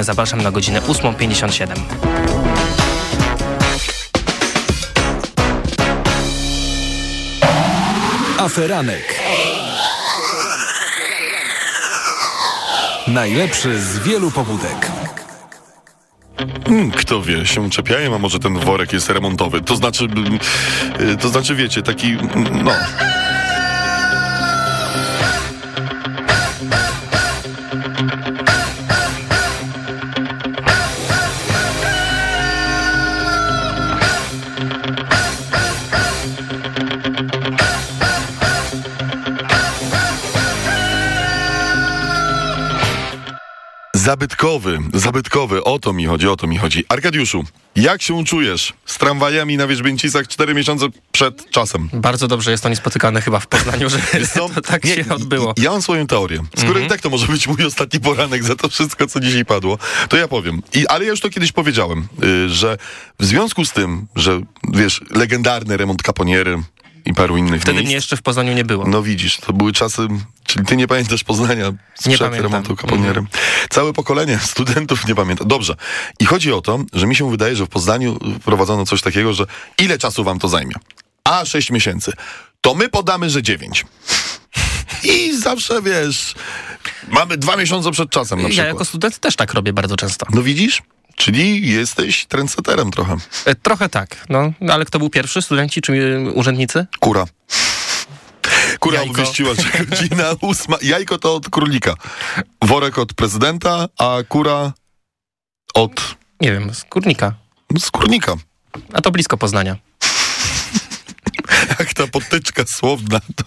Zapraszam na godzinę 8.57. Aferanek. Najlepszy z wielu pobudek. Hmm, kto wie, się czepiają, a może ten worek jest remontowy. To znaczy, y, to znaczy wiecie, taki, no... Zabytkowy, zabytkowy, o to mi chodzi, o to mi chodzi. Arkadiuszu, jak się czujesz z tramwajami na Wierzbięcicach cztery miesiące przed czasem? Bardzo dobrze jest to niespotykane chyba w Poznaniu, że to tak nie, się odbyło. Ja mam swoją teorię, mm -hmm. i tak to może być mój ostatni poranek za to wszystko, co dzisiaj padło, to ja powiem. I, ale ja już to kiedyś powiedziałem, yy, że w związku z tym, że wiesz, legendarny remont kaponiery, i paru innych Wtedy miejsc. mnie jeszcze w Poznaniu nie było. No widzisz, to były czasy, czyli ty nie pamiętasz Poznania sprzed remontu kaponiery. Mm. Całe pokolenie studentów nie pamięta. Dobrze. I chodzi o to, że mi się wydaje, że w Poznaniu wprowadzono coś takiego, że ile czasu wam to zajmie? A, sześć miesięcy. To my podamy, że dziewięć. I zawsze, wiesz, mamy dwa miesiące przed czasem na przykład. Ja jako student też tak robię bardzo często. No widzisz? Czyli jesteś trendseterem trochę. E, trochę tak, no. Ale kto był pierwszy? Studenci czy e, urzędnicy? Kura. Kura Jajko. obwieściła, że godzina ósma. Jajko to od królika. Worek od prezydenta, a kura od... Nie wiem, z kurnika. Z kurnika. A to blisko Poznania jak ta potyczka słowna, to,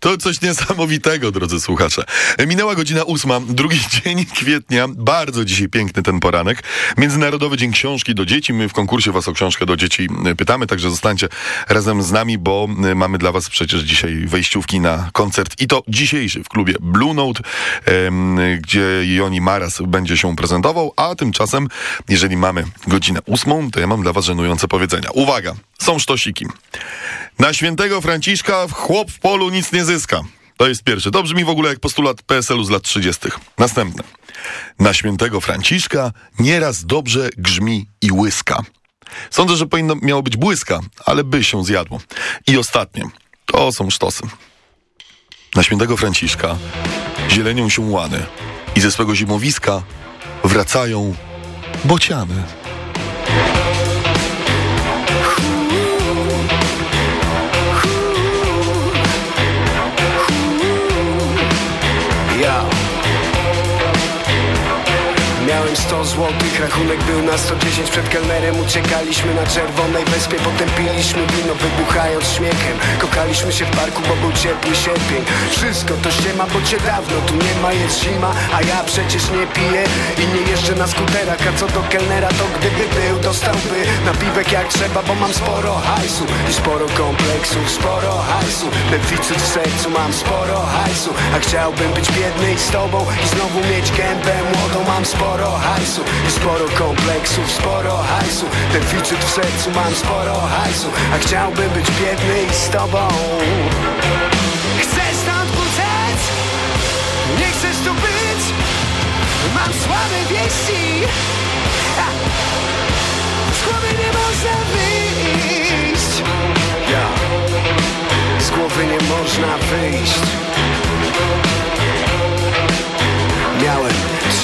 to coś niesamowitego, drodzy słuchacze. Minęła godzina ósma, drugi dzień kwietnia, bardzo dzisiaj piękny ten poranek. Międzynarodowy Dzień Książki do Dzieci. My w konkursie Was o książkę do dzieci pytamy, także zostańcie razem z nami, bo mamy dla Was przecież dzisiaj wejściówki na koncert i to dzisiejszy w klubie Blue Note, gdzie Joni Maras będzie się prezentował, a tymczasem, jeżeli mamy godzinę ósmą, to ja mam dla Was żenujące powiedzenia. Uwaga, są sztosiki. Na świętego Franciszka chłop w polu nic nie zyska. To jest pierwsze. To brzmi w ogóle jak postulat PSL-u z lat 30. Następne. Na świętego Franciszka nieraz dobrze grzmi i łyska. Sądzę, że powinno miało być błyska, ale by się zjadło. I ostatnie. To są sztosy. Na świętego Franciszka zielenią się łany i ze swego zimowiska wracają bociany. Miałem 100 złotych, rachunek był na 110 Przed kelnerem. Uciekaliśmy na czerwonej wyspie Potem piliśmy wino, wybuchając śmiechem. Kokaliśmy się w parku, bo był ciepły sierpień. Wszystko to ściema, bo cię dawno tu nie ma, jest zima A ja przecież nie piję. I nie jeżdżę na skuterach A co do kelnera, to gdyby był, dostałby napiwek jak trzeba Bo mam sporo hajsu. I sporo kompleksów Sporo hajsu, deficyt w sercu Mam sporo hajsu, a chciałbym być biedny i z tobą I znowu mieć gębę młodą Mam sporo hajsu sporo kompleksów, sporo hajsu. Deficyt w sercu, mam sporo hajsu. A chciałbym być biedny i z tobą. Chcę stąd uciec Nie chcesz tu być. Mam słabe wieści! Z głowy nie można wyjść. Ja. Z głowy nie można wyjść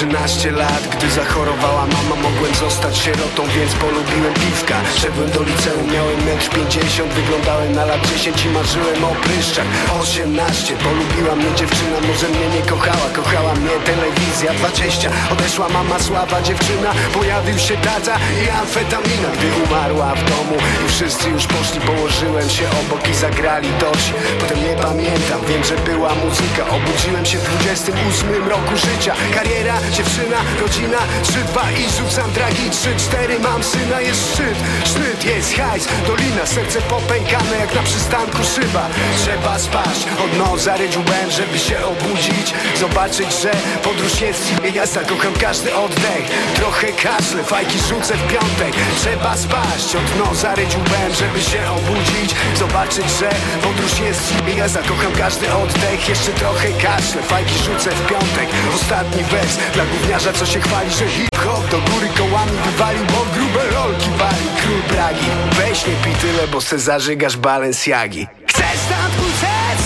13 lat, gdy zachorowała mama Mogłem zostać sierotą, więc polubiłem piwka. Szedłem do liceum, miałem metr 50 Wyglądałem na lat 10 i marzyłem o pryszczach. 18, polubiła mnie dziewczyna Może mnie nie kochała, kochała mnie telewizja 20, odeszła mama słaba dziewczyna Pojawił się tata i amfetamina. Gdy umarła w domu i wszyscy już poszli Położyłem się obok i zagrali dość. Potem nie pamiętam, wiem, że była muzyka. Obudziłem się w 28 roku życia. Kariera Dziewczyna, rodzina, 3-2 i rzucam dragi 3-4 mam syna, jest szczyt. Sznyt jest hajs, dolina, serce popękane jak na przystanku szyba. Trzeba spać, od noza ryć żeby się obudzić. Zobaczyć, że podróż jest i ja zakocham każdy oddech. Trochę kaszle, fajki rzucę w piątek. Trzeba spać, od noza ryć żeby się obudzić. Zobaczyć, że podróż jest i ja zakocham każdy oddech. Jeszcze trochę kaszle, fajki rzucę w piątek. Ostatni wers dla Za gówniarza co się chwali, że hip-hop do góry kołami wywalił Bo grube rolki wali król Pragi Weź nie pij tyle, bo se zażygasz Balenciagi Chcesz stąd uciec?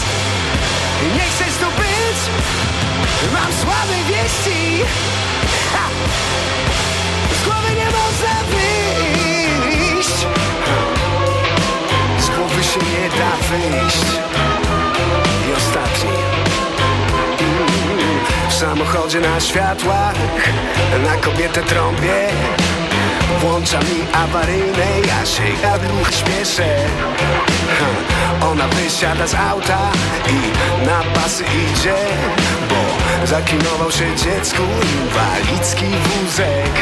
Nie chcesz tu być? Mam słabe wieści ha! Z głowy nie można wyjść Z głowy się nie da wyjść samochodzie na światłach Na kobietę trąbię. Włącza mi awaryjne, ja się gadruch śpieszę. Ona wysiada z auta i na pasy idzie Bo zaklinował się dziecku inwalidzki wózek.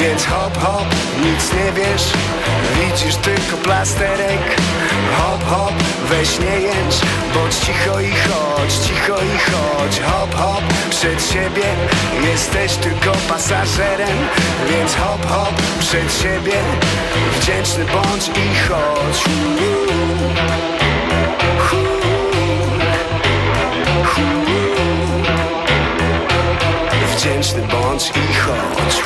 Więc hop hop, nic nie wiesz, widzisz tylko plasterek. Hop hop, weź nie jęcz, bądź cicho i chodź, cicho i chodź. Hop hop, przed siebie, jesteś tylko pasażerem. Więc hop hop, przed siebie, wdzięczny bądź i chodź Wdzięczny bądź i chodź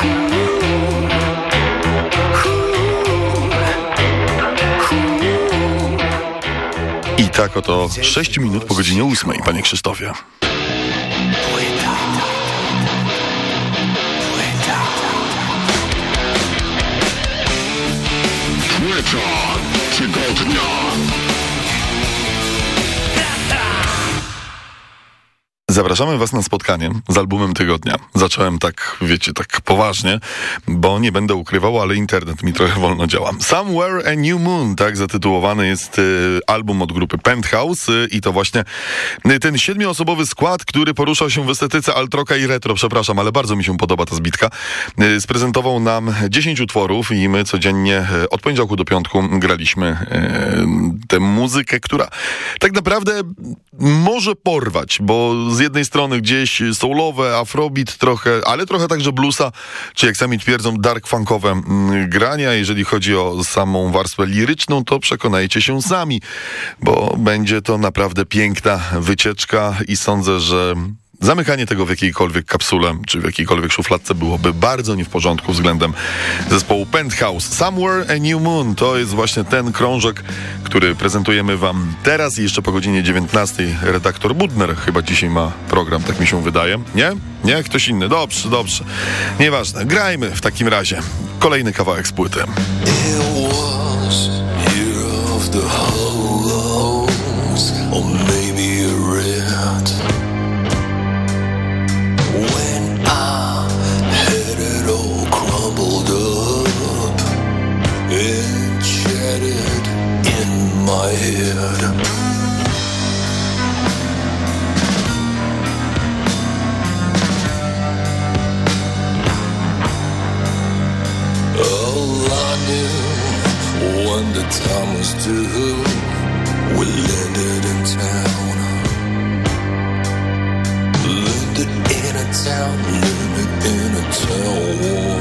I tak oto 6 minut po godzinie 8, panie Krzysztofie. Płyta tygodnia. Zapraszamy Was na spotkanie z albumem tygodnia. Zacząłem tak, wiecie, tak poważnie, bo nie będę ukrywał, ale internet mi trochę wolno działa. Somewhere a New Moon, tak zatytułowany jest y, album od grupy Penthouse y, i to właśnie y, ten siedmioosobowy skład, który poruszał się w estetyce altroka i retro, przepraszam, ale bardzo mi się podoba ta zbitka, y, sprezentował nam 10 utworów i my codziennie y, od poniedziałku do piątku graliśmy y, tę muzykę, która tak naprawdę może porwać, bo z jednej strony gdzieś soulowe, afrobeat trochę, ale trochę także bluesa, czy jak sami twierdzą dark funkowe mm, grania. Jeżeli chodzi o samą warstwę liryczną, to przekonajcie się sami, bo będzie to naprawdę piękna wycieczka i sądzę, że Zamykanie tego w jakiejkolwiek kapsule, czy w jakiejkolwiek szufladce byłoby bardzo nie w porządku względem zespołu Penthouse. Somewhere a New Moon to jest właśnie ten krążek, który prezentujemy wam teraz i jeszcze po godzinie 19. Redaktor Budner chyba dzisiaj ma program, tak mi się wydaje. Nie? Nie? Ktoś inny. Dobrze, dobrze. Nieważne. Grajmy w takim razie. Kolejny kawałek z płyty. We landed in town. Landed in a town, landed in a. Town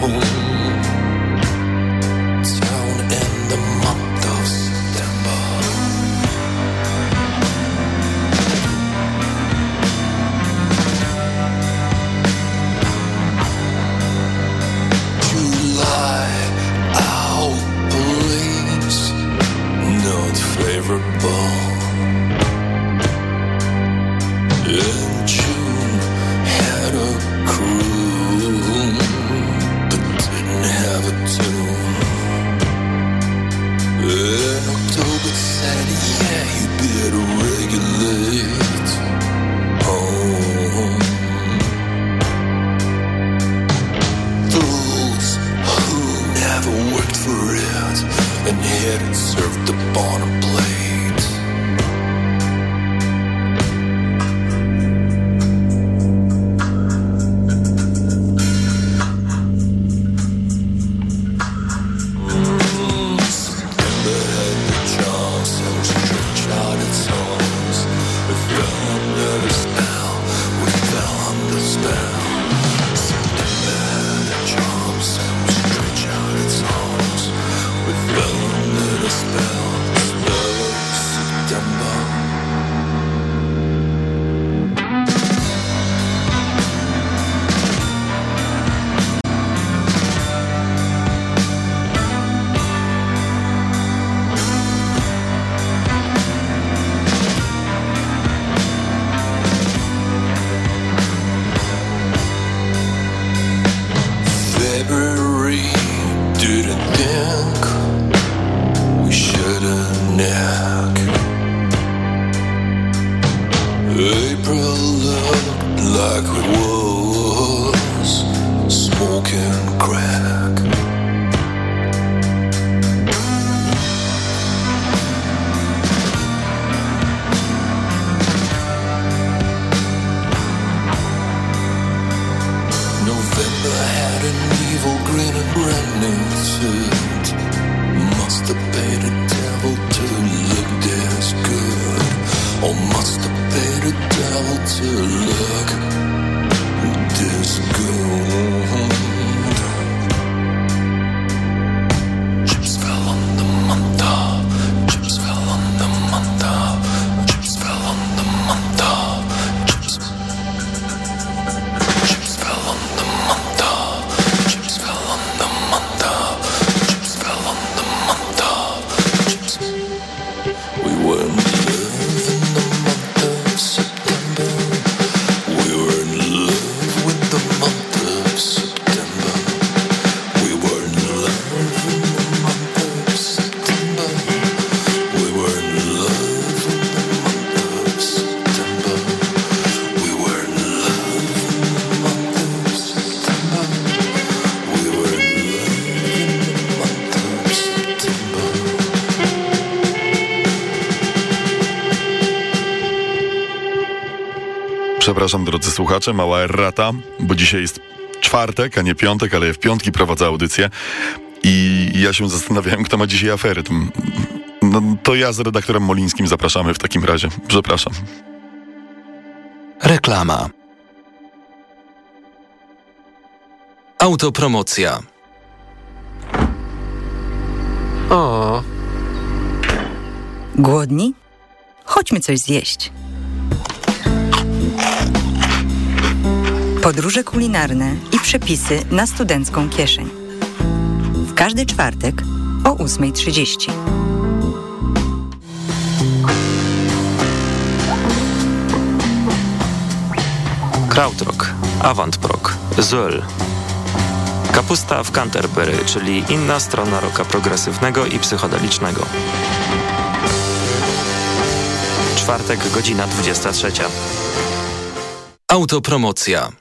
drodzy słuchacze, mała errata, bo dzisiaj jest czwartek, a nie piątek, ale ja w piątki prowadzę audycję i ja się zastanawiałem, kto ma dzisiaj afery. To, no, to ja z redaktorem Molińskim zapraszamy w takim razie. Przepraszam. Reklama. Autopromocja. O, Głodni? Chodźmy coś zjeść. Podróże kulinarne i przepisy na studencką kieszeń. W każdy czwartek o 8.30. Krautrock, Avantprog, Zöll. Kapusta w Canterbury, czyli inna strona roka progresywnego i psychodelicznego. Czwartek, godzina 23. Autopromocja.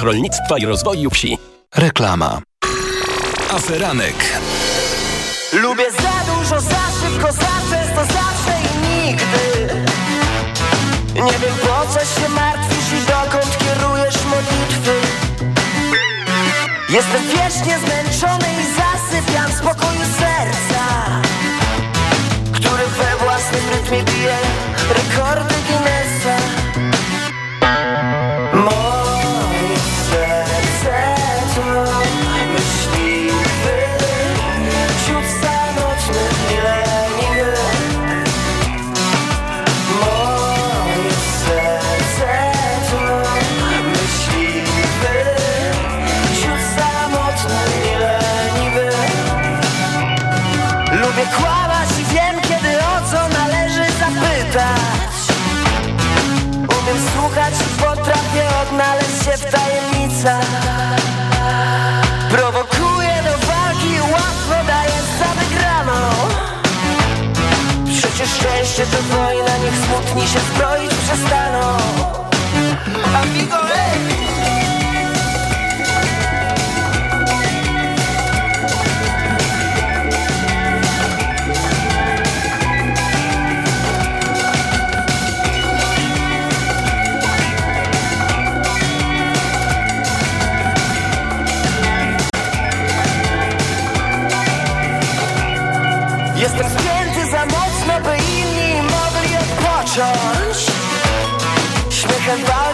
Rolnictwa i Rozwoju Wsi. Reklama. Aferanek. Lubię za dużo, za szybko, za często, zawsze i nigdy Nie wiem po co się martwisz i dokąd kierujesz modlitwy Jestem wiecznie zmęczony i zasypiam w spokoju serca Który we własnym rytmie bije rekordy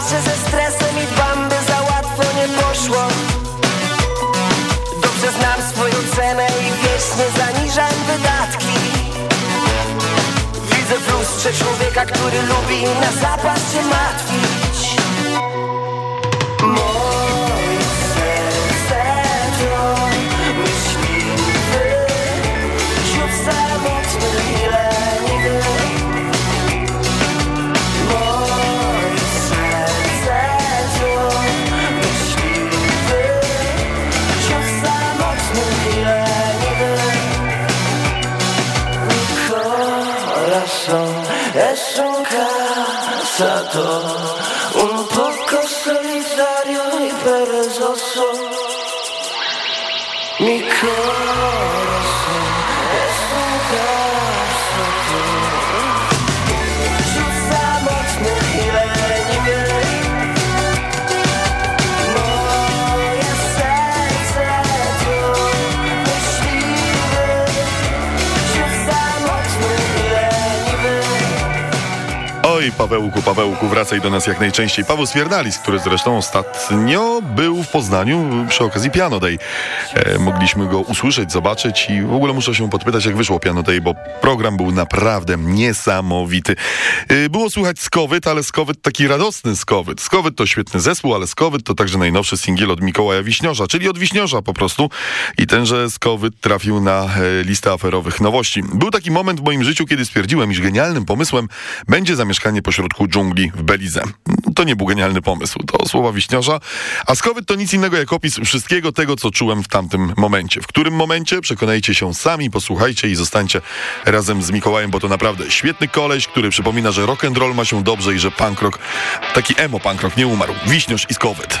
walczę ze stresem i dbam, by za łatwo nie poszło. Dobrze znam swoją cenę i wiecznie zaniżam wydatki. Widzę w lustrze człowieka, który lubi na zapas się martwić passato un poco solitario y perezoso. Mi corazón Pawełku, Pawełku, wracaj do nas jak najczęściej. Paweł Swierdalis, który zresztą ostatnio był w Poznaniu przy okazji Piano Day. E, mogliśmy go usłyszeć, zobaczyć i w ogóle muszę się podpytać, jak wyszło Piano Day, bo program był naprawdę niesamowity. E, było słychać Skowyt, ale Skowyt taki radosny Skowyt. Skowyt to świetny zespół, ale Skowyt to także najnowszy singiel od Mikołaja Wiśniorza, czyli od Wiśniorza po prostu. I tenże Skowyt trafił na e, listę aferowych nowości. Był taki moment w moim życiu, kiedy stwierdziłem, iż genialnym pomysłem będzie zamieszkanie pośrodku dżungli w Belize. To nie był genialny pomysł, to słowa Wiśniorza. A Skowyt to nic innego jak opis wszystkiego tego, co czułem w tamtym momencie. W którym momencie? Przekonajcie się sami, posłuchajcie i zostańcie razem z Mikołajem, bo to naprawdę świetny koleś, który przypomina, że rock and roll ma się dobrze i że punk rock, taki emo punk rock nie umarł. Wiśniorz i Skowyt.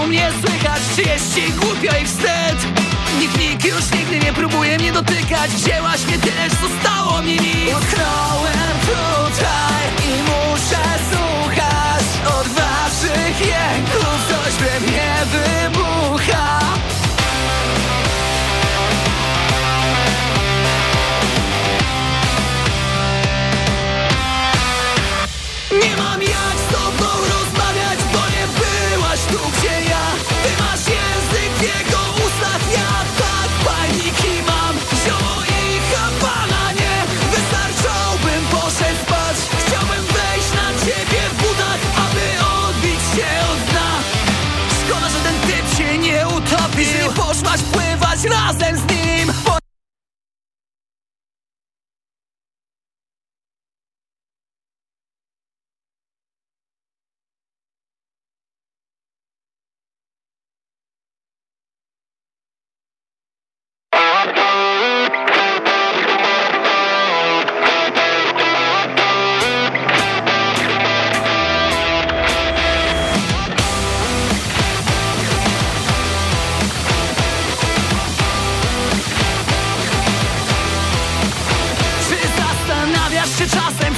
U mnie słychać? Czy jest ci głupio i wstyd? Nikt, nikt już nigdy nie próbuje mnie dotykać Wzięłaś mnie też, zostało mi nic Utknąłem tutaj i muszę słuchać Od waszych jęków coś we mnie wybucha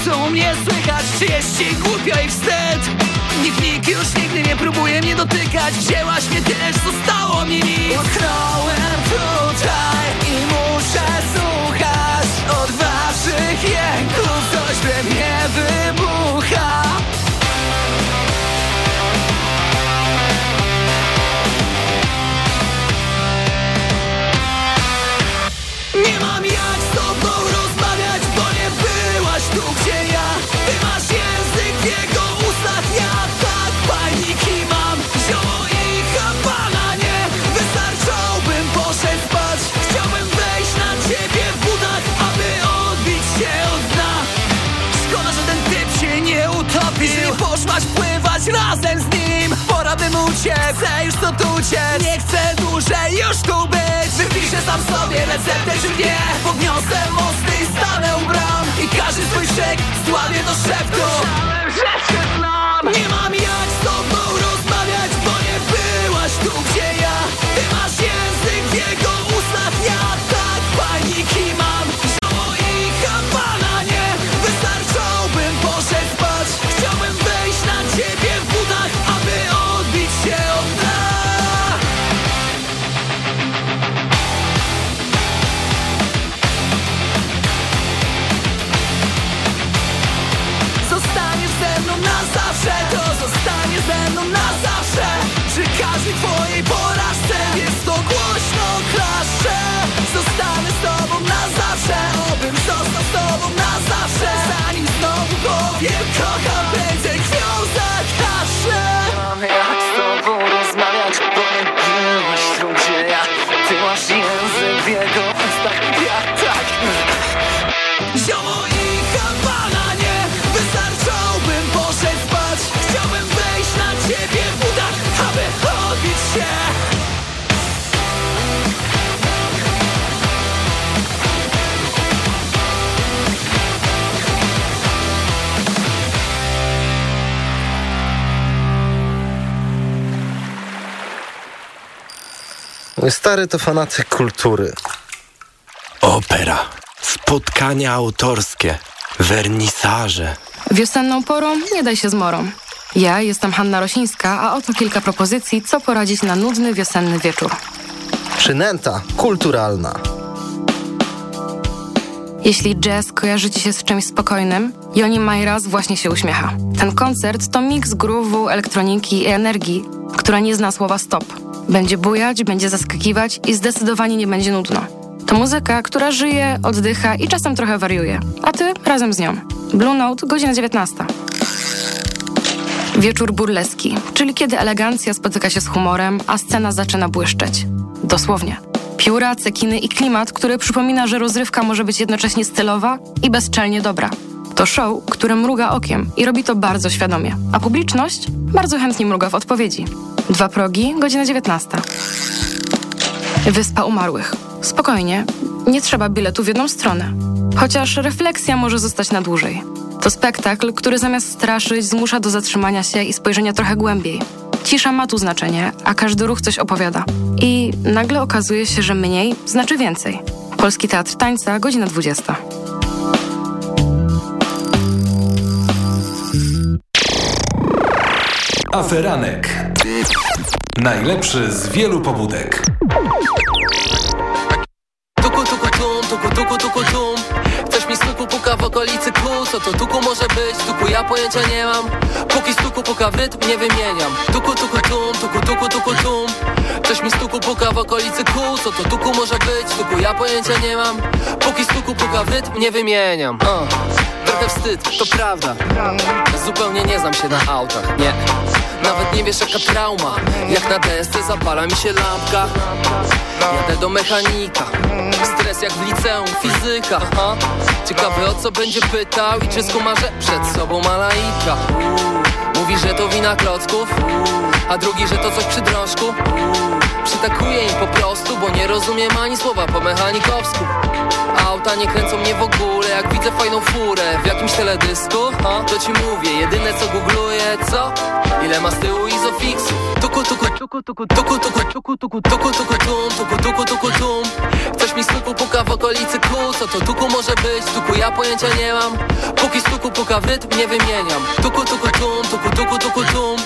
co u mnie słychać? Czy jest ci głupio i wstyd? Nikt, nikt już nigdy nie próbuje mnie dotykać Wzięłaś mnie też, zostało mi nic tutaj i muszę słuchać Od waszych jęków coś we mnie już tu być Wypiszę sam sobie receptę czy nie? Podniosę mosty i stanę u bram. I każdy swój szyk zdławię do szeptu Nie z Mój stary to fanatyk kultury. Opera, spotkania autorskie, wernisaże. Wiosenną porą nie daj się zmorą. Ja jestem Hanna Rosińska, a oto kilka propozycji, co poradzić na nudny wiosenny wieczór. Przynęta kulturalna. Jeśli jazz kojarzy ci się z czymś spokojnym, Joni Majras właśnie się uśmiecha. Ten koncert to miks groove'u, elektroniki i energii, która nie zna słowa stop. Będzie bujać, będzie zaskakiwać i zdecydowanie nie będzie nudno. To muzyka, która żyje, oddycha i czasem trochę wariuje. A ty razem z nią. Blue Note, godzina 19. Wieczór burleski, czyli kiedy elegancja spotyka się z humorem, a scena zaczyna błyszczeć. Dosłownie. Pióra, cekiny i klimat, który przypomina, że rozrywka może być jednocześnie stylowa i bezczelnie dobra. To show, które mruga okiem i robi to bardzo świadomie, a publiczność bardzo chętnie mruga w odpowiedzi. Dwa progi, godzina 19. Wyspa Umarłych. Spokojnie, nie trzeba biletu w jedną stronę. Chociaż refleksja może zostać na dłużej. To spektakl, który zamiast straszyć, zmusza do zatrzymania się i spojrzenia trochę głębiej. Cisza ma tu znaczenie, a każdy ruch coś opowiada. I nagle okazuje się, że mniej znaczy więcej. Polski Teatr Tańca, godzina 20. Aferanek. Najlepszy z wielu pobudek. Tuku, tuku, tum, tuku, tuku, tuku, tum puka w okolicy kół Co to tuku może być? Tuku ja pojęcia nie mam Póki stuku puka w rytm nie wymieniam Tuku, tuku, tum, tuku, tuku, tuku, tum Coś mi stuku puka w okolicy kół Co to tuku może być? Tuku ja pojęcia nie mam Póki stuku puka w rytm nie wymieniam uh. Trochę wstyd, to prawda Zupełnie nie znam się na autach, nie Nawet nie wiesz jaka trauma. Jak na desce zapala mi się lampka. Jadę do mechanika. Stres jak w liceum, fizyka ha? Ciekawy o co będzie pytał I czy skumarze przed sobą ma laika Mówi, że to wina klocków A drugi, że to coś przy drążku Przytakuję im po prostu Bo nie rozumiem ani słowa po mechanikowsku Auta nie kręcą mnie w ogóle Jak widzę fajną furę w jakimś teledysku ha? To ci mówię, jedyne co googluję, co? Ile ma z tyłu izofixu Tuku, tuku, tuku, tuku, tuku, tuku, tuku, tuku, tuku, tuku, tum Tuku, tuku, tuku, tum Coś mi stuku puka w okolicy kół Co to tuku może być? Tuku ja pojęcia nie mam Póki stuku puka w rytm nie wymieniam Tuku, tuku, tum, tuku, tuku, tuku, tum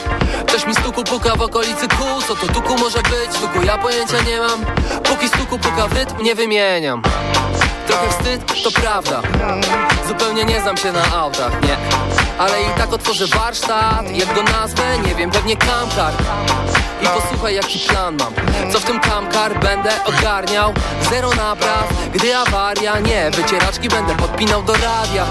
Coś mi stuku puka w okolicy kół Co to tuku może być? Tuku ja pojęcia nie mam. Póki stuku puka w rytm nie wymieniam. Trochę wstyd, to prawda. Zupełnie nie znam się na autach, nie. Ale i tak otworzę warsztat Jak go nazwę, nie wiem, pewnie Kamkar. I posłuchaj jaki plan mam. Co w tym Kamkar będę ogarniał? Zero napraw, gdy awaria Nie, wycieraczki będę podpinał do radia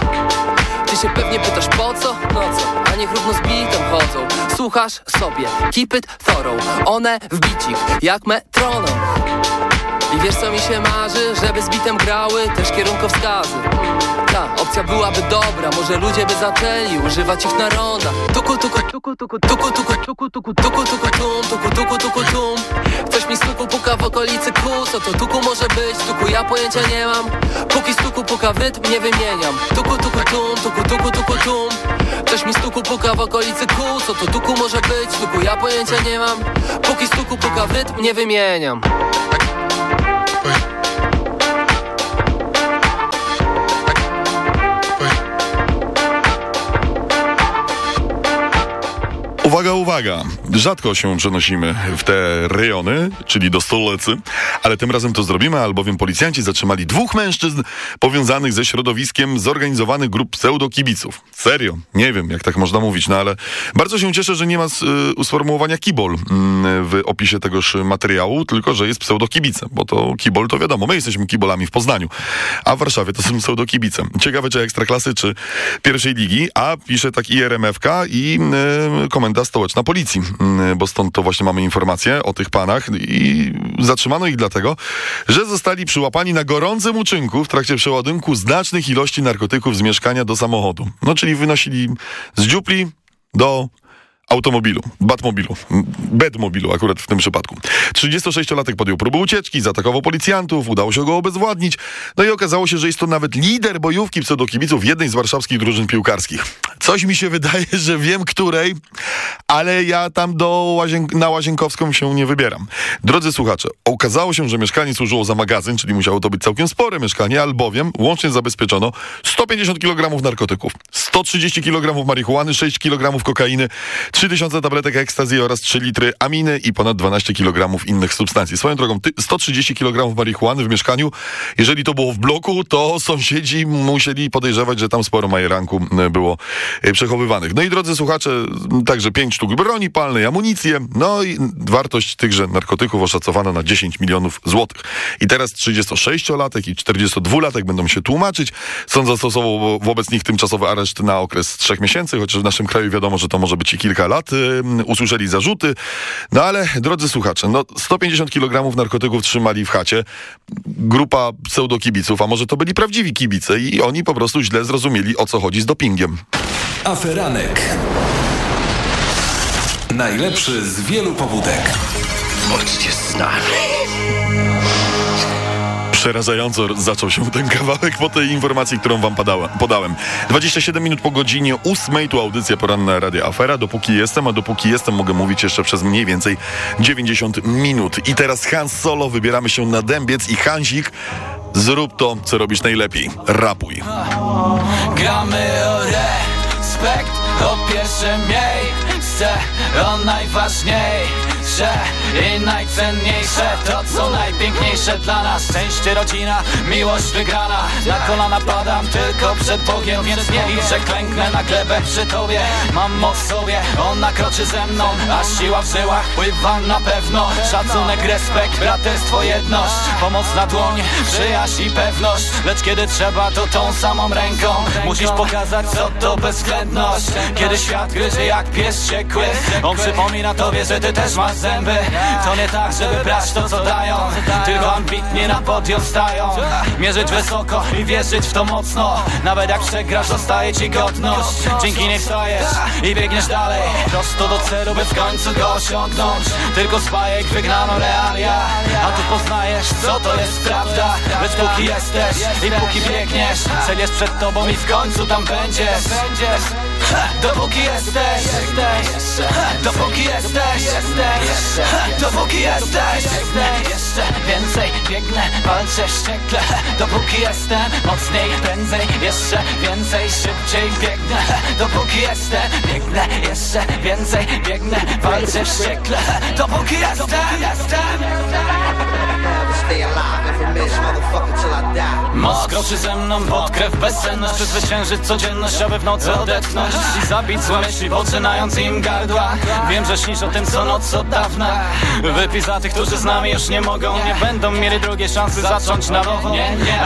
ty się pewnie pytasz po co? No co? A niech równo z bitem chodzą Słuchasz sobie, keep it thorough One w bicik, jak metronom i wiesz co mi się marzy? Żeby z bitem grały też kierunkowskazy Ta opcja byłaby dobra Może ludzie by zaczęli używać ich na rondach Tuku tuku tuku tuku tuku tuku tuku tuku tuku tuku tum Tuku tuku tuku tum Coś mi stuku puka w okolicy kół Co to tuku może być? Tuku ja pojęcia nie mam Póki stuku puka w rytm nie wymieniam Tuku tuku tum Tuku tuku tuku tum Coś mi stuku puka w okolicy kół Co to tuku może być? Tuku ja pojęcia nie mam Póki stuku puka w rytm nie wymieniam Uwaga, uwaga. Rzadko się przenosimy w te rejony, czyli do stolicy, ale tym razem to zrobimy, albowiem policjanci zatrzymali dwóch mężczyzn powiązanych ze środowiskiem zorganizowanych grup pseudokibiców. Serio, nie wiem jak tak można mówić, no ale bardzo się cieszę, że nie ma y, sformułowania kibol y, w opisie tegoż materiału, tylko że jest pseudokibice, bo to kibol to wiadomo, my jesteśmy kibolami w Poznaniu, a w Warszawie to są pseudokibice. Ciekawe czy ekstraklasy, czy pierwszej ligi, a pisze tak i RMFK i y, komenda stołeczna policji, mm, bo stąd to właśnie mamy informacje o tych panach i zatrzymano ich dlatego, że zostali przyłapani na gorącym uczynku w trakcie przeładunku znacznych ilości narkotyków z mieszkania do samochodu. No czyli wynosili z dziupli do automobilu, Batmobilu, Bedmobilu akurat w tym przypadku. 36-latek podjął próbę ucieczki, zaatakował policjantów, udało się go obezwładnić, no i okazało się, że jest to nawet lider bojówki pseudokibiców jednej z warszawskich drużyn piłkarskich. Coś mi się wydaje, że wiem której, ale ja tam do łazien na Łazienkowską się nie wybieram. Drodzy słuchacze, okazało się, że mieszkanie służyło za magazyn, czyli musiało to być całkiem spore mieszkanie, albowiem łącznie zabezpieczono 150 kg narkotyków, 130 kg marihuany, 6 kg kokainy, 3000 tabletek ekstazji oraz 3 litry aminy i ponad 12 kg innych substancji. Swoją drogą, ty- 130 kg marihuany w mieszkaniu, jeżeli to było w bloku, to sąsiedzi musieli podejrzewać, że tam sporo majeranku e, było przechowywanych. No i drodzy słuchacze, także 5 sztuk broni palnej, amunicję, no i wartość tychże narkotyków oszacowano na 10 milionów złotych. I teraz 36-latek i 42-latek będą się tłumaczyć. Sąd zastosował wo- wobec nich tymczasowy areszt na okres trzech miesięcy, chociaż w naszym kraju wiadomo, że to może być i kilka lat. Usłyszeli zarzuty. No ale, drodzy słuchacze, no 150 kg narkotyków trzymali w chacie. Grupa pseudokibiców, a może to byli prawdziwi kibice i oni po prostu źle zrozumieli, o co chodzi z dopingiem. Aferanek. Najlepszy z wielu pobudek. Bądźcie z nami. Przerażająco zaczął się ten kawałek po tej informacji, którą wam podałem. podałem. 27 minut po godzinie 8 tu audycja poranna Radia Afera. Dopóki jestem, a dopóki jestem mogę mówić jeszcze przez mniej więcej 90 minut. I teraz Hans Solo, wybieramy się na dębiec i Hansik, zrób to, co robisz najlepiej. Rapuj. Gramy o respekt, o pierwsze miejsce, o najważniejsze i najcenniejsze. To co najpiękniejsze dla nas. Szczęście, rodzina, miłość wygrana. Na kolana padam tylko przed Bogiem Więc nie licz, że klęknę na glebę przy Tobie. Mam moc w sobie, ona kroczy ze mną. A siła w żyłach pływa na pewno. Szacunek, respekt, braterstwo, jedność. Pomoc na dłoń, przyjaźń i pewność. Lecz kiedy trzeba to tą samą ręką. Musisz pokazać co to bezwzględność. Kiedy świat gryzie jak pies wściekły On przypomina tobie, że ty też masz zęby. To nie tak, żeby brać to co dają. Tylko ambitnie na podium stają. Mierzyć wysoko i wierzyć w to mocno. Nawet jak przegrasz zostaje ci godność. Dzięki niej wstajesz i biegniesz dalej. Prosto do celu, by w końcu go osiągnąć. Tylko z bajek wygnano realia. A tu poznajesz co to jest prawda. Lecz póki jesteś i póki biegniesz Cel jest przed tobą i w końcu tam będziesz Dopóki jesteś Ha, Dopóki jesteś Ha, Dopóki jesteś Jeszcze więcej biegnę, walczę wściekle. Dopóki jestem mocniej, prędzej Jeszcze więcej, szybciej biegnę. Dopóki jestem, biegnę Jeszcze więcej biegnę, walczę wściekle. Dopóki jestem Moc kroczy ze mną pod krew bezsenność Przezwyciężyć codzienność, aby w nocy odetchnąć I zabić złe myśli, poczynając im gardła. Wiem, że śnisz o tym co noc od dawna. Wypij za tych, którzy z nami już nie mogą. Nie będą mieli drugiej szansy zacząć na nowo.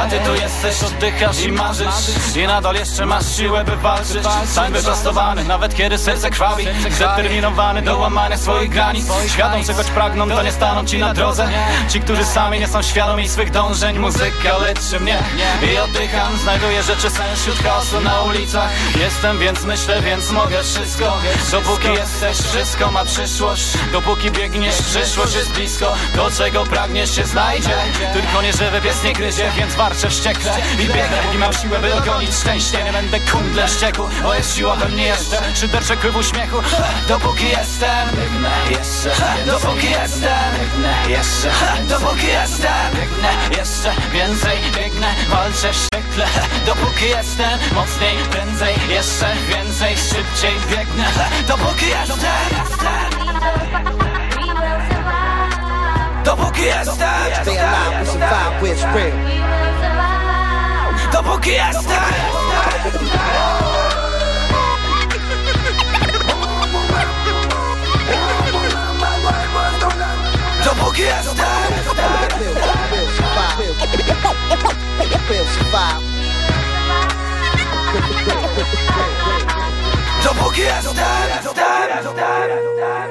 A ty tu jesteś, oddychasz i marzysz. I nadal jeszcze masz siłę, by walczyć. Stań wyprostowany, nawet kiedy serce krwawi. Zdeterminowany do łamania swoich granic. Świadom, choć pragną, to nie staną ci na drodze. Ci, którzy sami nie są świadomi swych dążeń. Muzyka leczy mnie i oddycham. Znajduję rzeczy sens wśród chaosu na ulicach. Jestem, więc myślę, więc mogę wszystko. Dopóki jesteś, wszystko ma przyszłość. Dopóki biegniesz, przyszłość jest blisko. Do czego pragniesz się znajdzie. Tylko nieżywy pies nie gryzie, więc warczę wściekle. I biegnę, póki mam siłę, by dogonić szczęście. Nie będę kundle ścieku, o jest siła we mnie jeszcze. Szyderczę kryw uśmiechu, dopóki jestem Biegnę jeszcze, dopóki jestem Biegnę jeszcze, dopóki jestem Biegnę jeszcze więcej, biegnę, walczę wściekle Dopóki jestem mocniej, prędzej, jeszcze więcej, szybciej biegnę Dopóki jestem Dopóki jestem Stay alive, we survive, we're real. Dopóki jestem Dopóki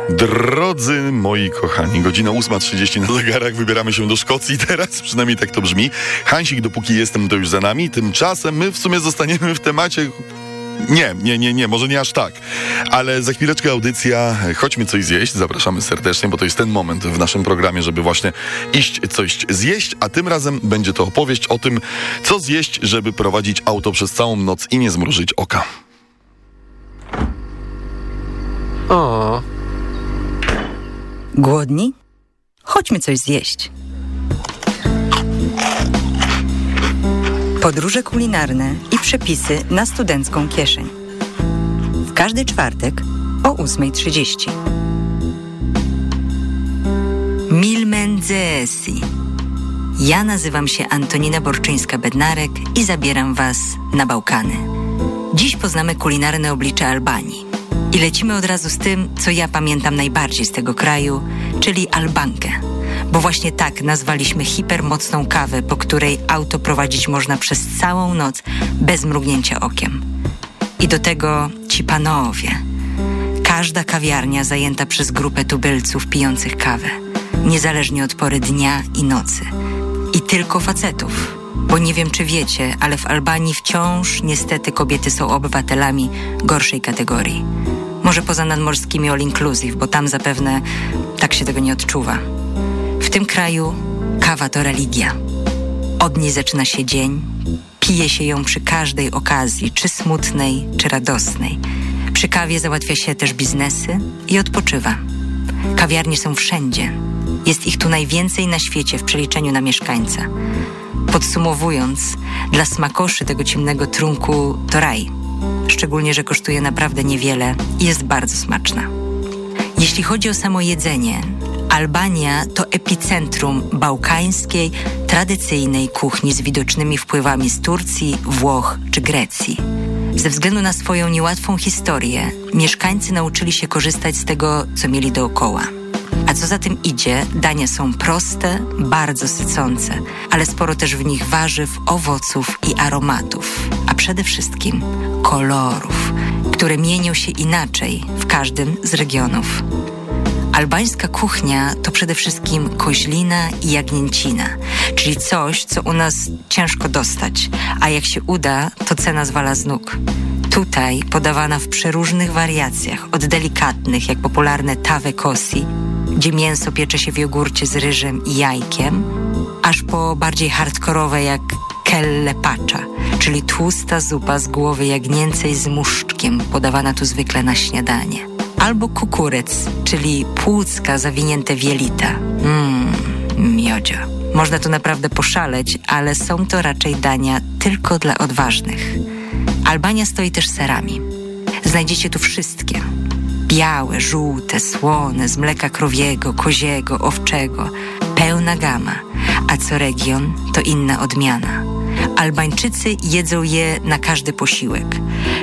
Drodzy moi kochani, godzina 8.30 na zegarach, wybieramy się do Szkocji teraz, przynajmniej tak to brzmi. Hansik, dopóki jestem, to już za nami. Tymczasem my w sumie zostaniemy w temacie nie, nie, nie, nie, może nie aż tak. Ale za chwileczkę audycja Chodźmy coś zjeść. Zapraszamy serdecznie, bo to jest ten moment w naszym programie, żeby właśnie iść coś zjeść, a tym razem będzie to opowieść o tym, co zjeść, żeby prowadzić auto przez całą noc i nie zmrużyć oka. O. Głodni? Chodźmy coś zjeść. Podróże kulinarne i przepisy na studencką kieszeń. W każdy czwartek o 8.30. Milmenzesi. Ja nazywam się Antonina Borczyńska-Bednarek i zabieram Was na Bałkany. Dziś poznamy kulinarne oblicze Albanii. I lecimy od razu z tym, co ja pamiętam najbardziej z tego kraju, czyli albankę. Bo właśnie tak nazwaliśmy hipermocną kawę, po której auto prowadzić można przez całą noc bez mrugnięcia okiem. I do tego ci panowie. Każda kawiarnia zajęta przez grupę tubylców pijących kawę, niezależnie od pory dnia i nocy. I tylko facetów. Bo nie wiem, czy wiecie, ale w Albanii wciąż niestety kobiety są obywatelami gorszej kategorii. Może poza nadmorskimi all inclusive, bo tam zapewne tak się tego nie odczuwa. W tym kraju kawa to religia. Od niej zaczyna się dzień, pije się ją przy każdej okazji, czy smutnej, czy radosnej. Przy kawie załatwia się też biznesy i odpoczywa. Kawiarnie są wszędzie. Jest ich tu najwięcej na świecie w przeliczeniu na mieszkańca. Podsumowując, dla smakoszy tego ciemnego trunku to raj. Szczególnie, że kosztuje naprawdę niewiele i jest bardzo smaczna. Jeśli chodzi o samo jedzenie, Albania to epicentrum bałkańskiej, tradycyjnej kuchni z widocznymi wpływami z Turcji, Włoch czy Grecji. Ze względu na swoją niełatwą historię, mieszkańcy nauczyli się korzystać z tego, co mieli dookoła. A co za tym idzie, dania są proste, bardzo sycące, ale sporo też w nich warzyw, owoców i aromatów, a przede wszystkim kolorów, które mienią się inaczej w każdym z regionów. Albańska kuchnia to przede wszystkim koźlina i jagnięcina, czyli coś, co u nas ciężko dostać, a jak się uda, to cena zwala z nóg. Tutaj podawana w przeróżnych wariacjach, od delikatnych, jak popularne tawe kosi, gdzie mięso piecze się w jogurcie z ryżem i jajkiem, aż po bardziej hardkorowe jak kelle pacza, czyli tłusta zupa z głowy jagnięcej z muszczkiem, podawana tu zwykle na śniadanie. Albo kukurec, czyli płucka zawinięte w jelita. Mmm, miodzia. Można tu naprawdę poszaleć, ale są to raczej dania tylko dla odważnych. Albania stoi też serami. Znajdziecie tu wszystkie. Białe, żółte, słone, z mleka krowiego, koziego, owczego. Pełna gama, a co region to inna odmiana. Albańczycy jedzą je na każdy posiłek.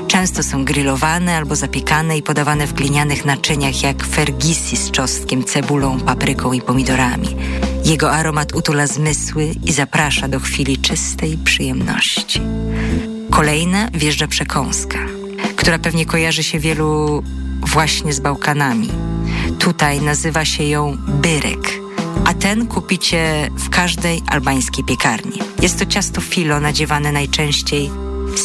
Często są grillowane albo zapiekane i podawane w glinianych naczyniach jak fergisi z czosnkiem, cebulą, papryką i pomidorami. Jego aromat utula zmysły i zaprasza do chwili czystej przyjemności. Kolejna wjeżdża przekąska, która pewnie kojarzy się wielu właśnie z Bałkanami. Tutaj nazywa się ją byrek, a ten kupicie w każdej albańskiej piekarni. Jest to ciasto filo nadziewane najczęściej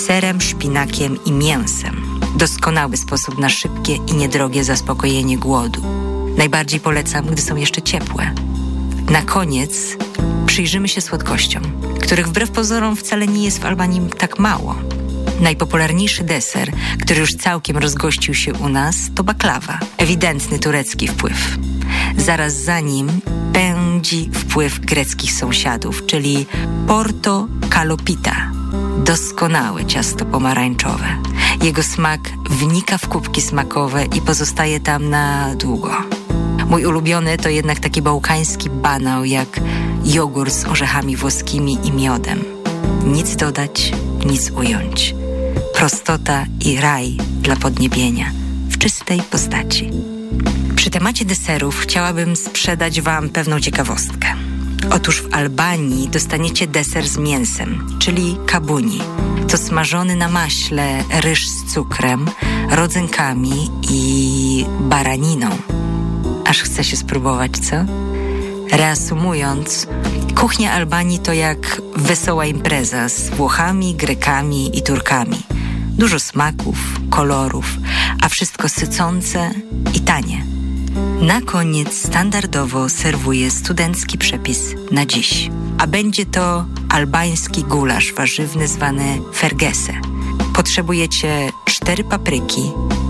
serem, szpinakiem i mięsem. Doskonały sposób na szybkie i niedrogie zaspokojenie głodu. Najbardziej polecam, gdy są jeszcze ciepłe. Na koniec przyjrzymy się słodkościom, których wbrew pozorom wcale nie jest w Albanii tak mało. Najpopularniejszy deser, który już całkiem rozgościł się u nas, to baklawa. Ewidentny turecki wpływ. Zaraz za nim pędzi wpływ greckich sąsiadów, czyli Porto Kalopita. Doskonałe ciasto pomarańczowe. Jego smak wnika w kubki smakowe i pozostaje tam na długo. Mój ulubiony to jednak taki bałkański banał jak jogurt z orzechami włoskimi i miodem. Nic dodać, nic ująć. Prostota i raj dla podniebienia w czystej postaci. Przy temacie deserów chciałabym sprzedać Wam pewną ciekawostkę. Otóż w Albanii dostaniecie deser z mięsem, czyli kabuni. To smażony na maśle ryż z cukrem, rodzynkami i baraniną. Aż chce się spróbować, co? Reasumując, kuchnia Albanii to jak wesoła impreza z Włochami, Grekami i Turkami. Dużo smaków, kolorów, a wszystko sycące i tanie. Na koniec standardowo serwuję studencki przepis na dziś, a będzie to albański gulasz warzywny zwany fergese. Potrzebujecie cztery papryki,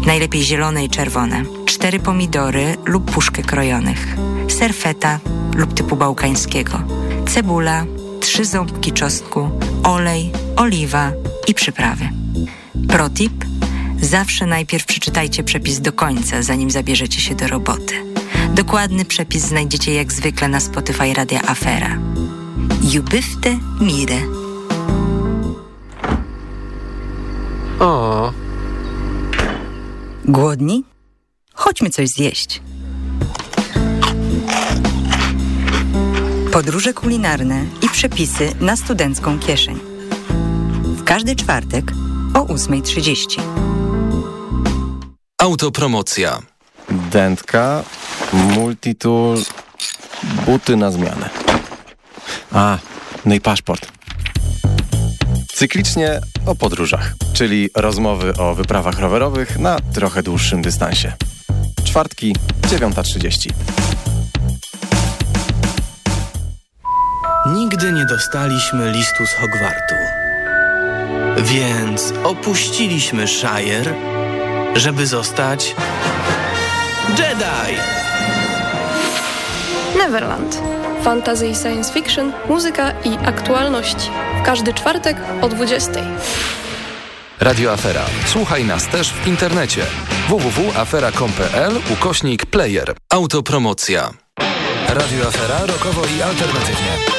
najlepiej zielone i czerwone, cztery pomidory lub puszkę krojonych, serfeta lub typu bałkańskiego, cebula, trzy ząbki czosnku, olej, oliwa i przyprawy. Protip – zawsze najpierw przeczytajcie przepis do końca, zanim zabierzecie się do roboty. Dokładny przepis znajdziecie jak zwykle na Spotify Radia Afera. Jubyfte mire. O. Głodni? Chodźmy coś zjeść. Podróże kulinarne i przepisy na studencką kieszeń. W każdy czwartek o 8.30. Autopromocja. Dętka, multitool, buty na zmianę. A, no i paszport. Cyklicznie o podróżach, czyli rozmowy o wyprawach rowerowych na trochę dłuższym dystansie. Czwartki, 9.30. Nigdy nie dostaliśmy listu z Hogwartu. Więc opuściliśmy Shire, żeby zostać Jedi! Neverland. Fantasy i science fiction, muzyka i aktualności. Każdy czwartek o 20. Radio Afera. Słuchaj nas też w internecie. www.afera.com.pl ukośnik player. Autopromocja. Radio Afera rokowo i alternatywnie.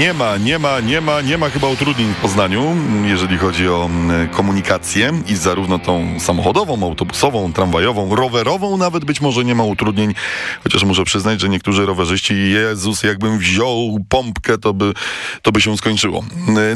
Nie ma, nie ma, nie ma, nie ma chyba utrudnień w Poznaniu, jeżeli chodzi o mm, komunikację i zarówno tą samochodową, autobusową, tramwajową, rowerową nawet być może nie ma utrudnień, chociaż muszę przyznać, że niektórzy rowerzyści, Jezus, jakbym wziął pompkę, to by, to by się skończyło.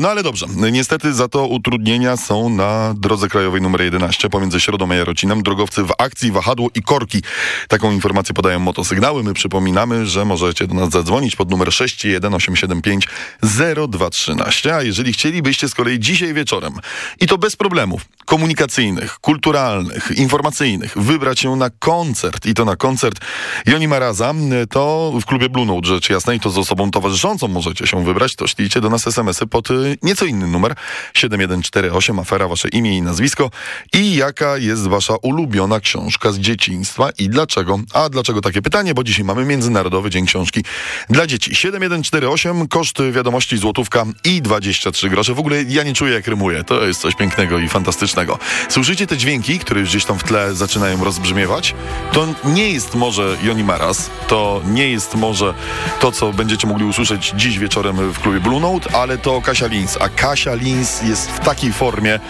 No ale dobrze, niestety za to utrudnienia są na drodze krajowej numer 11 pomiędzy Środą a Jarocinem. Drogowcy w akcji, wahadło i korki. Taką informację podają motosygnały. My przypominamy, że możecie do nas zadzwonić pod numer 61875 0213, a jeżeli chcielibyście z kolei dzisiaj wieczorem i to bez problemów komunikacyjnych, kulturalnych, informacyjnych wybrać się na koncert i to na koncert Joni Maraza, to w klubie Blue Note rzecz jasna i to z osobą towarzyszącą możecie się wybrać, to ślijcie do nas SMS-y pod y, nieco inny numer 7148, afera wasze imię i nazwisko i jaka jest wasza ulubiona książka z dzieciństwa i dlaczego? A dlaczego takie pytanie? Bo dzisiaj mamy Międzynarodowy Dzień Książki dla Dzieci. 7148, koszt wiadomości złotówka i 23 grosze. W ogóle ja nie czuję jak rymuję. To jest coś pięknego i fantastycznego. Słyszycie te dźwięki, które już gdzieś tam w tle zaczynają rozbrzmiewać? To nie jest może Joni Maras, to nie jest może to, co będziecie mogli usłyszeć dziś wieczorem w klubie Blue Note, ale to Kasia Lins. A Kasia Lins jest w takiej formie.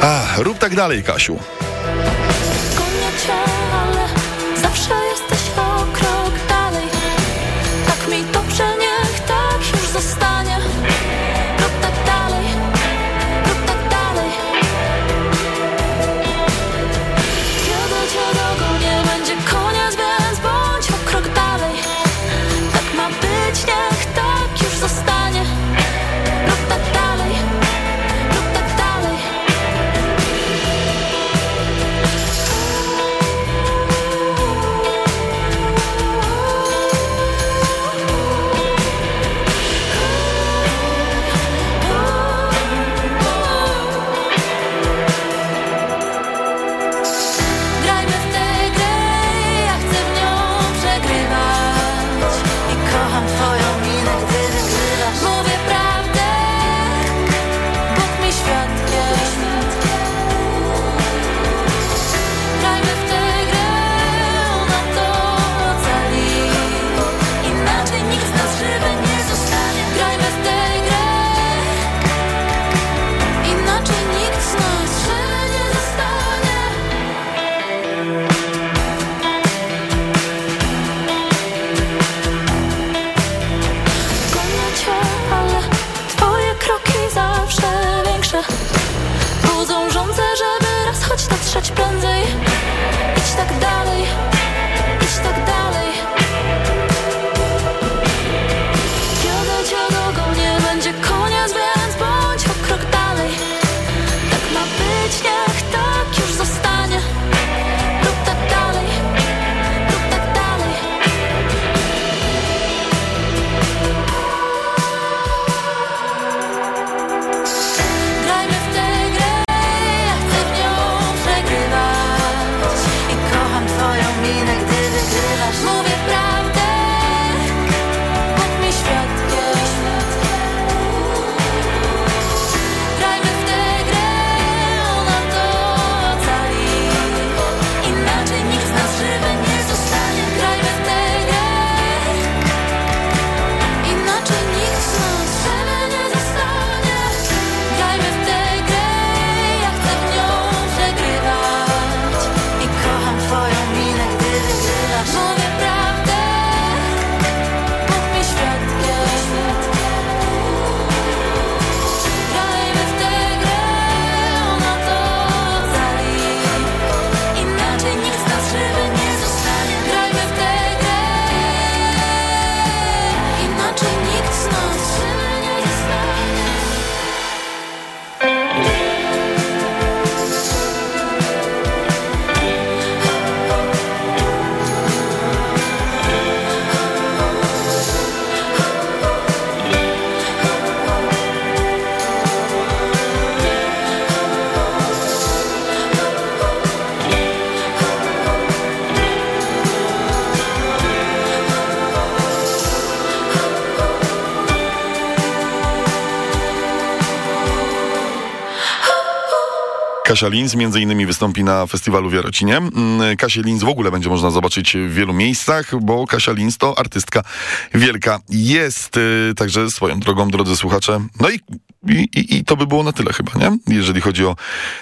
Ach, rób tak dalej, Kasiu. Kasia Linz między innymi wystąpi na festiwalu w Jarocinie. Mm, Kasię Linz w ogóle będzie można zobaczyć w wielu miejscach, bo Kasia Linz to artystka wielka jest. y, Także swoją drogą, drodzy słuchacze. No i, i, i- i to by było na tyle chyba, nie? Jeżeli chodzi o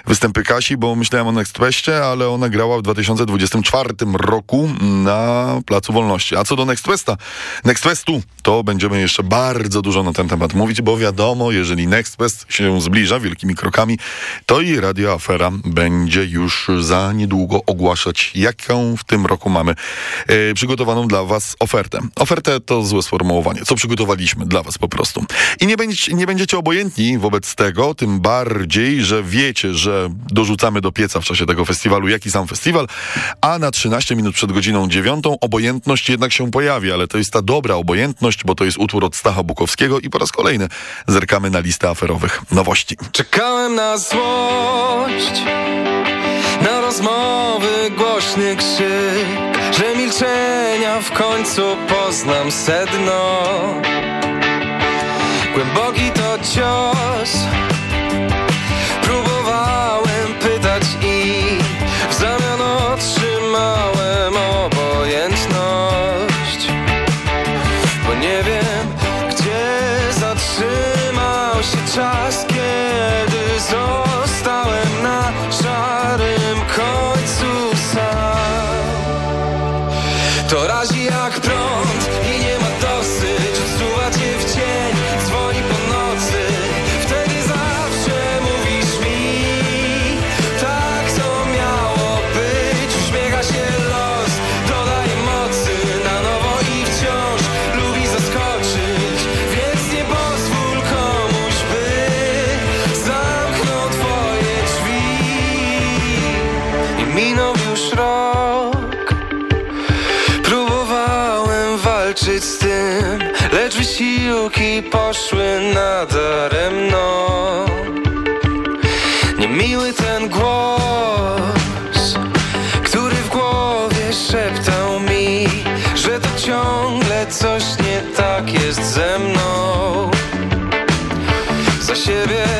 występy Kasi, bo myślałem o Next Westie, ale ona grała w 2024 roku na Placu Wolności. A co do Next Westa, Next Westu, to będziemy jeszcze bardzo dużo na ten temat mówić, bo wiadomo, jeżeli Next West się zbliża wielkimi krokami, to i Radio Afera będzie już za niedługo ogłaszać, jaką w tym roku mamy e, przygotowaną dla Was ofertę. Ofertę to złe sformułowanie. Co przygotowaliśmy dla Was po prostu. I nie, będziecie, nie będziecie obojętni wobec tego, tym bardziej, że wiecie, że dorzucamy do pieca w czasie tego festiwalu, jaki sam festiwal, a na 13 minut przed godziną 9 obojętność jednak się pojawi, ale to jest ta dobra obojętność, bo to jest utwór od Stacha Bukowskiego i po raz kolejny zerkamy na listę aferowych nowości. Czekałem na złość, na rozmowy, głośny krzyk, że milczenia w końcu poznam sedno. Głęboki to cios, próbowałem pytać i w zamian otrzymałem obojętność. Bo nie wiem, gdzie zatrzymał się czas, kiedy zostałem na szarym końcu sam. To razi wysiłki poszły nadaremno. Niemiły ten głos, który w głowie szeptał mi, że to ciągle coś nie tak jest ze mną. Za siebie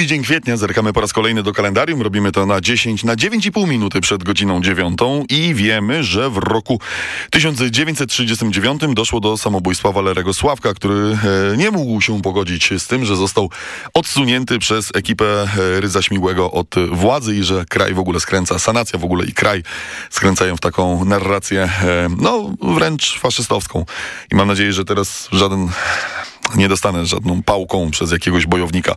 Drugi dzień kwietnia, zerkamy po raz kolejny do kalendarium. Robimy to na 10, na 9,5 minuty przed godziną 9 i wiemy, że w roku 1939 doszło do samobójstwa Walerego Sławka, który e, nie mógł się pogodzić z tym, że został odsunięty przez ekipę e, Rydza Śmiłego od władzy i że kraj w ogóle skręca, sanacja w ogóle i kraj skręcają w taką narrację, e, no wręcz faszystowską. I mam nadzieję, że teraz żaden nie dostanę żadną pałką przez jakiegoś bojownika.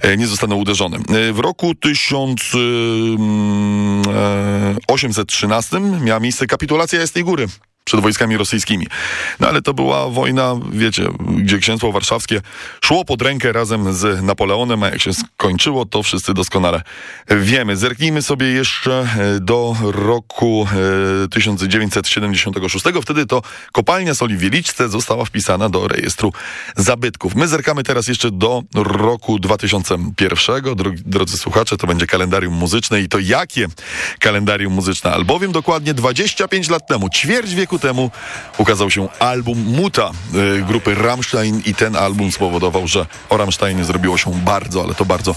E, Nie zostanę uderzony. E, W roku 1813 miała miejsce kapitulacja Jasnej Góry. Przed wojskami rosyjskimi. No ale to była wojna, wiecie, gdzie księstwo warszawskie szło pod rękę razem z Napoleonem, a jak się skończyło, to wszyscy doskonale wiemy. Zerknijmy sobie jeszcze e, do roku e, 1976. Wtedy to kopalnia soli w Wieliczce została wpisana do rejestru zabytków. My zerkamy teraz jeszcze do roku 2001. Dro- Drodzy słuchacze, to będzie kalendarium muzyczne i to jakie kalendarium muzyczne? Albowiem dokładnie 25 lat temu, ćwierć wieku temu ukazał się album Muta y, grupy Rammstein i ten album spowodował, że o Rammsteinie zrobiło się bardzo, ale to bardzo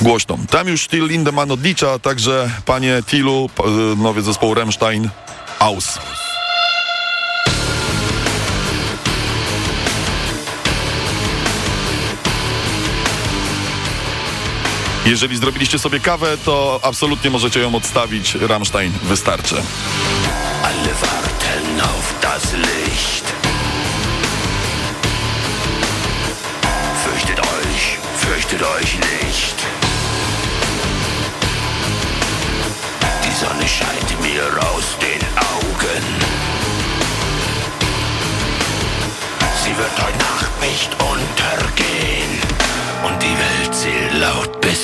głośno. Tam już Till Lindemann odlicza, także panie Tillu, p- y, nowy zespoł Rammstein, aus. Jeżeli zrobiliście sobie kawę, to absolutnie możecie ją odstawić. Rammstein wystarczy. Alle warten auf das Licht. Fürchtet euch, fürchtet euch nicht. Die Sonne scheint mir aus den Augen. Sie wird heute Nacht nicht untergehen. Und die Welt zählt laut bis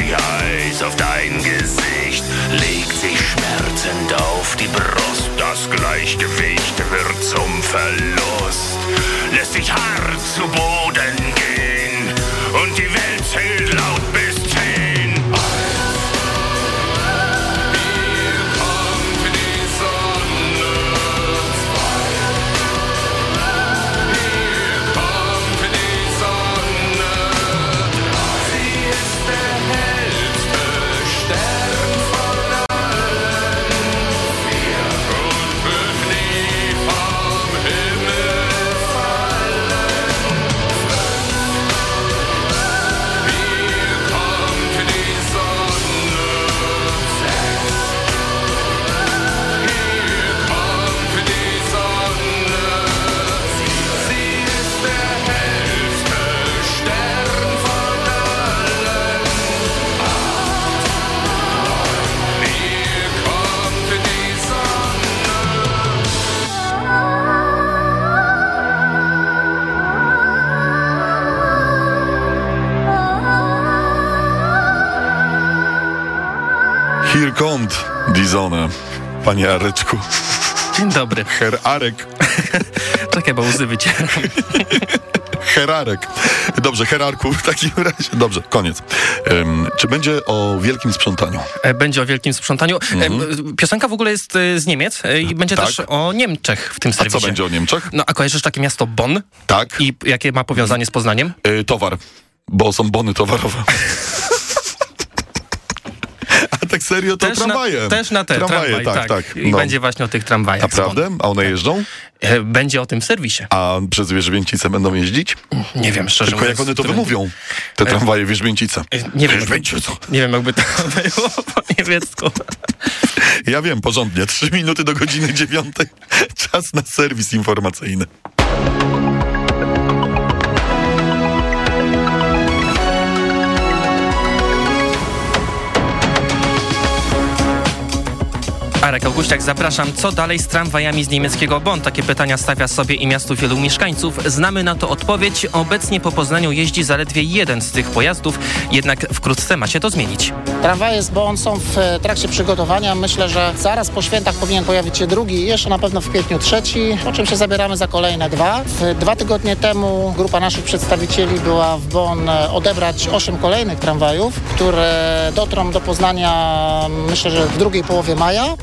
sich Eis auf dein Gesicht, legt sich schmerzend auf die Brust. Das Gleichgewicht wird zum Verlust, lässt sich hart zu Boden gehen und die Welt zählt Die Sonne. Panie Areczku. Dzień dobry. Herr Arek. Czekaj, bo łzy wycieram. Herarek. Dobrze, Herarku, w takim razie. Dobrze, koniec. Em, czy będzie o wielkim sprzątaniu? E, Będzie o wielkim sprzątaniu. E, Piosenka w ogóle jest e, z Niemiec e, i będzie Tak. też o Niemczech w tym A serwisie. co będzie o Niemczech? No a kojarzysz takie miasto Bonn? Tak. I jakie ma powiązanie z Poznaniem? Towar, bo są bony towarowe. Tak serio to też tramwaje. Na, też na te tramwaje, tramwaj, tak, tak. I no. będzie właśnie o tych tramwajach. Naprawdę? A one jeżdżą? E, Będzie o tym w serwisie. A przez Wierzbięcice będą jeździć? Nie wiem, szczerze Tylko jak one to wymówią, te tramwaje Wierzbięcice. Nie wiem, Wierzbięcice. nie wiem, jakby to było po niemiecku. Ja wiem, porządnie. Trzy minuty do godziny dziewiątej. Czas na serwis informacyjny. Arek Augustiak, zapraszam. Co dalej z tramwajami z niemieckiego Bonn? Takie pytania stawia sobie i miastu wielu mieszkańców. Znamy na to odpowiedź. Obecnie po Poznaniu jeździ zaledwie jeden z tych pojazdów, jednak wkrótce ma się to zmienić. Tramwaje z Bonn są w e, trakcie przygotowania. Myślę, że zaraz po świętach powinien pojawić się drugi, jeszcze na pewno w kwietniu trzeci, po czym się zabieramy za kolejne dwa. Dwa tygodnie temu grupa naszych przedstawicieli była w Bonn e, odebrać osiem kolejnych tramwajów, które dotrą do Poznania myślę, że w drugiej połowie maja.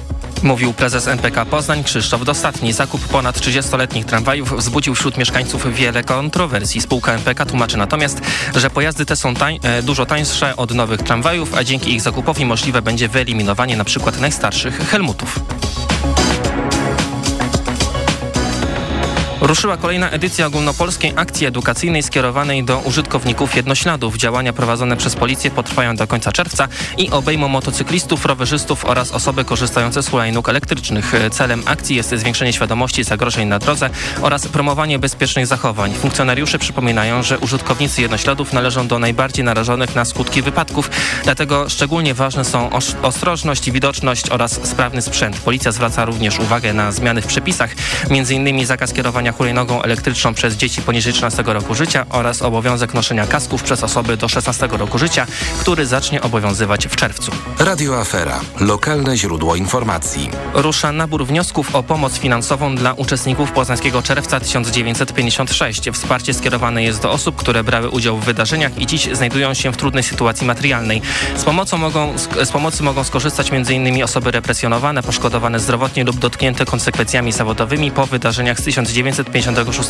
Mówił prezes NPK Poznań Krzysztof Dostatni. Zakup ponad 30-letnich tramwajów wzbudził wśród mieszkańców wiele kontrowersji. Spółka NPK tłumaczy natomiast, że pojazdy te są tań, e, dużo tańsze od nowych tramwajów, a dzięki ich zakupowi możliwe będzie wyeliminowanie np. najstarszych helmutów. Ruszyła kolejna edycja ogólnopolskiej akcji edukacyjnej skierowanej do użytkowników jednośladów. Działania prowadzone przez policję potrwają do końca czerwca i obejmą motocyklistów, rowerzystów oraz osoby korzystające z hulajnóg elektrycznych. Celem akcji jest zwiększenie świadomości zagrożeń na drodze oraz promowanie bezpiecznych zachowań. Funkcjonariusze przypominają, że użytkownicy jednośladów należą do najbardziej narażonych na skutki wypadków, dlatego szczególnie ważne są ostrożność, widoczność oraz sprawny sprzęt. Policja zwraca również uwagę na zmiany w przepisach, m.in. zakaz kierowania hulajnogą elektryczną przez dzieci poniżej 13 roku życia oraz obowiązek noszenia kasków przez osoby do 16 roku życia, który zacznie obowiązywać w czerwcu. Radio Afera. Lokalne źródło informacji. Rusza nabór wniosków o pomoc finansową dla uczestników Poznańskiego Czerwca 1956. Wsparcie skierowane jest do osób, które brały udział w wydarzeniach i dziś znajdują się w trudnej sytuacji materialnej. Z, pomocą mogą, z pomocy mogą skorzystać m.in. osoby represjonowane, poszkodowane zdrowotnie lub dotknięte konsekwencjami zawodowymi po wydarzeniach z 1956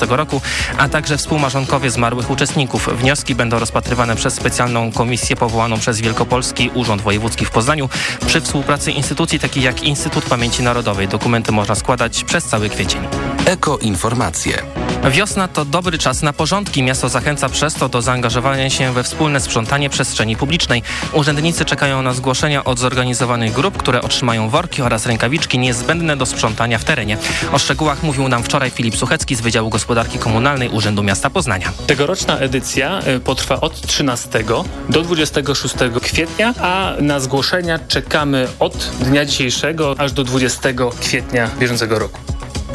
roku, a także współmarzonkowie zmarłych uczestników. Wnioski będą rozpatrywane przez specjalną komisję powołaną przez Wielkopolski Urząd Wojewódzki w Poznaniu przy współpracy instytucji takich jak Instytut Pamięci Narodowej. Dokumenty można składać przez cały kwiecień. Ekoinformacje. Wiosna to dobry czas na porządki. Miasto zachęca przez to do zaangażowania się we wspólne sprzątanie przestrzeni publicznej. Urzędnicy czekają na zgłoszenia od zorganizowanych grup, które otrzymają worki oraz rękawiczki niezbędne do sprzątania w terenie. O szczegółach mówił nam wczoraj Filip Suchecki z Wydziału Gospodarki Komunalnej Urzędu Miasta Poznania. Tegoroczna edycja y, potrwa od 13 do 26 kwietnia, a na zgłoszenia czekamy od dnia dzisiejszego aż do 20 kwietnia bieżącego roku.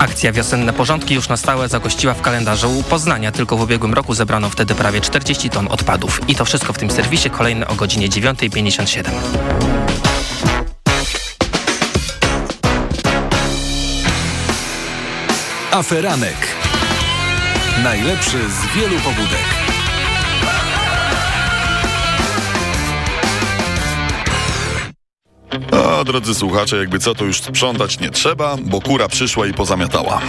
Akcja Wiosenne Porządki już na stałe zagościła w kalendarzu Poznania. Tylko w ubiegłym roku zebrano wtedy prawie 40 ton odpadów. I to wszystko w tym serwisie, kolejne o godzinie 9.57. Aferanek. Najlepszy z wielu pobudek. O, drodzy słuchacze, jakby co, to już sprzątać nie trzeba, bo kura przyszła i pozamiatała.